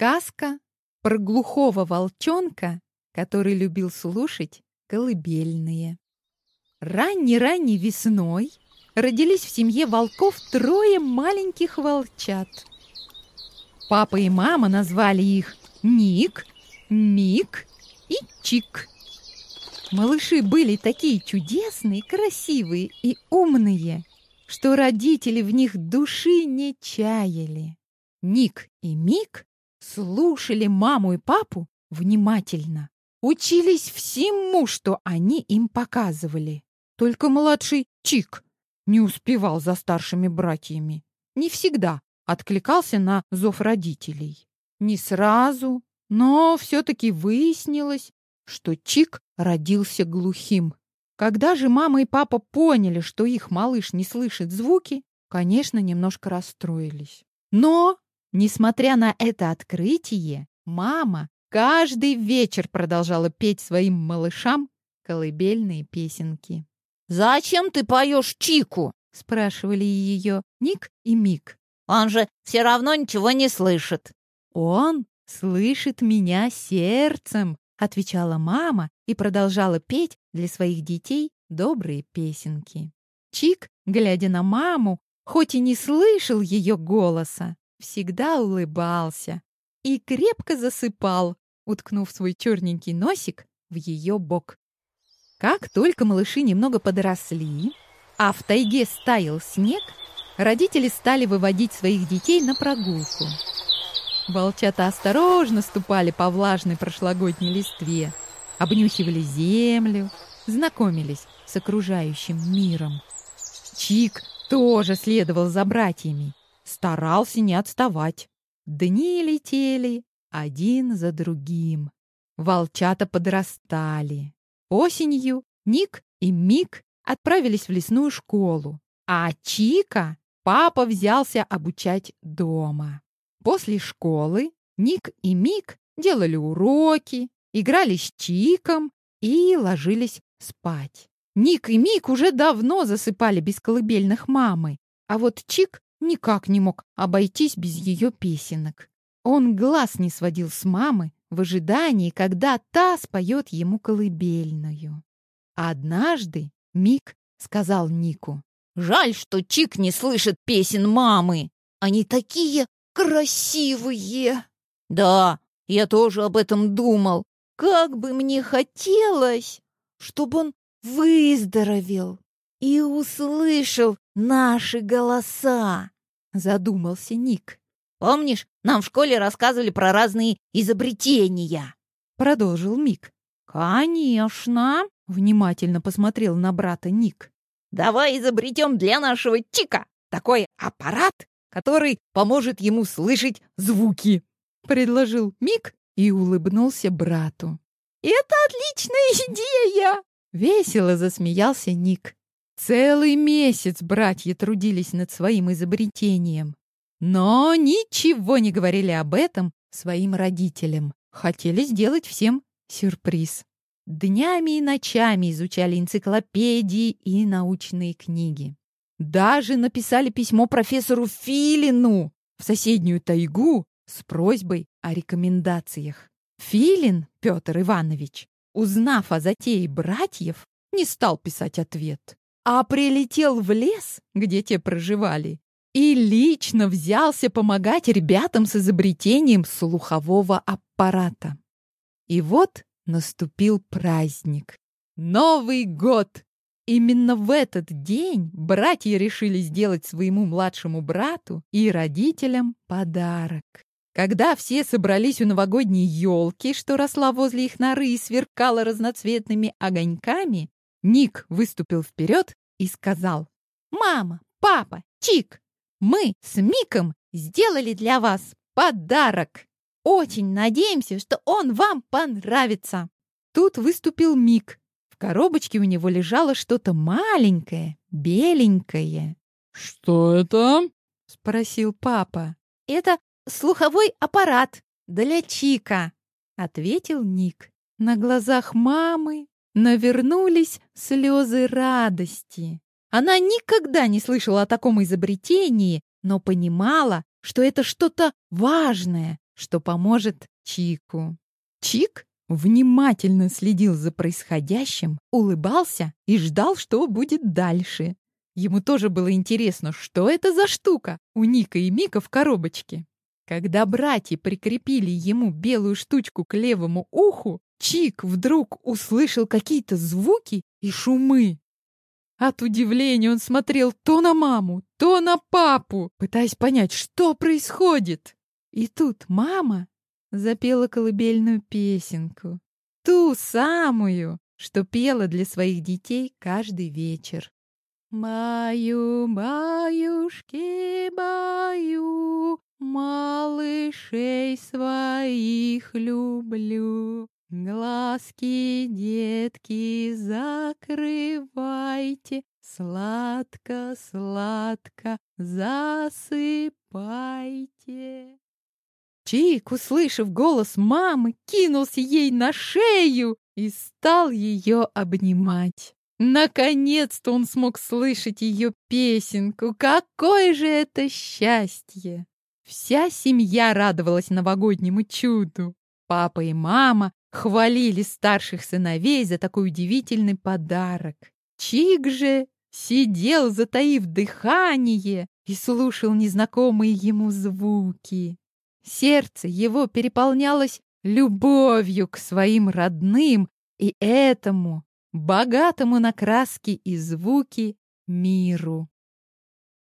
Сказка про глухого волчонка, который любил слушать колыбельные. Ранней-ранней весной родились в семье волков трое маленьких волчат. Папа и мама назвали их Ник, Мик и Чик. Малыши были такие чудесные, красивые и умные, что родители в них души не чаяли. Ник и Мик слушали маму и папу внимательно, учились всему, что они им показывали. Только младший Чик не успевал за старшими братьями. Не всегда откликался на зов родителей. Не сразу, но все-таки выяснилось, что Чик родился глухим. Когда же мама и папа поняли, что их малыш не слышит звуки, конечно, немножко расстроились. Но Несмотря на это открытие, мама каждый вечер продолжала петь своим малышам колыбельные песенки. «Зачем ты поешь Чику?» — спрашивали ее Ник и Мик. «Он же все равно ничего не слышит». «Он слышит меня сердцем», — отвечала мама и продолжала петь для своих детей добрые песенки. Чик, глядя на маму, хоть и не слышал ее голоса, всегда улыбался и крепко засыпал, уткнув свой черненький носик в ее бок. Как только малыши немного подросли, а в тайге стаял снег, родители стали выводить своих детей на прогулку. Волчата осторожно ступали по влажной прошлогодней листве, обнюхивали землю, знакомились с окружающим миром. Чик тоже следовал за братьями, старался не отставать. Дни летели один за другим. Волчата подрастали. Осенью Ник и Мик отправились в лесную школу, а Чика папа взялся обучать дома. После школы Ник и Мик делали уроки, играли с Чиком и ложились спать. Ник и Мик уже давно засыпали без колыбельных мамы, а вот Чик никак не мог обойтись без ее песенок. Он глаз не сводил с мамы в ожидании, когда та споет ему колыбельную. Однажды Мик сказал Нику. «Жаль, что Чик не слышит песен мамы. Они такие красивые!» «Да, я тоже об этом думал. Как бы мне хотелось, чтобы он выздоровел и услышал наши голоса, задумался Ник. Помнишь, нам в школе рассказывали про разные изобретения? Продолжил Мик. Конечно, внимательно посмотрел на брата Ник. Давай изобретем для нашего Чика такой аппарат, который поможет ему слышать звуки, предложил Мик и улыбнулся брату. Это отличная идея! Весело засмеялся Ник. Целый месяц братья трудились над своим изобретением, но ничего не говорили об этом своим родителям. Хотели сделать всем сюрприз. Днями и ночами изучали энциклопедии и научные книги. Даже написали письмо профессору Филину в соседнюю тайгу с просьбой о рекомендациях. Филин Петр Иванович, узнав о затее братьев, не стал писать ответ а прилетел в лес, где те проживали, и лично взялся помогать ребятам с изобретением слухового аппарата. И вот наступил праздник. Новый год! Именно в этот день братья решили сделать своему младшему брату и родителям подарок. Когда все собрались у новогодней елки, что росла возле их норы и сверкала разноцветными огоньками, Ник выступил вперед и сказал, «Мама, папа, Чик, мы с Миком сделали для вас подарок. Очень надеемся, что он вам понравится». Тут выступил Мик. В коробочке у него лежало что-то маленькое, беленькое. «Что это?» — спросил папа. «Это слуховой аппарат для Чика», — ответил Ник. На глазах мамы навернулись слезы радости. Она никогда не слышала о таком изобретении, но понимала, что это что-то важное, что поможет Чику. Чик внимательно следил за происходящим, улыбался и ждал, что будет дальше. Ему тоже было интересно, что это за штука у Ника и Мика в коробочке. Когда братья прикрепили ему белую штучку к левому уху, Чик вдруг услышал какие-то звуки и шумы. От удивления он смотрел то на маму, то на папу, пытаясь понять, что происходит. И тут мама запела колыбельную песенку. Ту самую, что пела для своих детей каждый вечер. Баю, баюшки, баю, малышей своих люблю. Глазки, детки, закрывайте, сладко-сладко засыпайте. Чик, услышав голос мамы, кинулся ей на шею и стал ее обнимать. Наконец-то он смог слышать ее песенку. Какое же это счастье! Вся семья радовалась новогоднему чуду. Папа и мама хвалили старших сыновей за такой удивительный подарок. Чик же сидел, затаив дыхание, и слушал незнакомые ему звуки. Сердце его переполнялось любовью к своим родным и этому, богатому на краски и звуки, миру.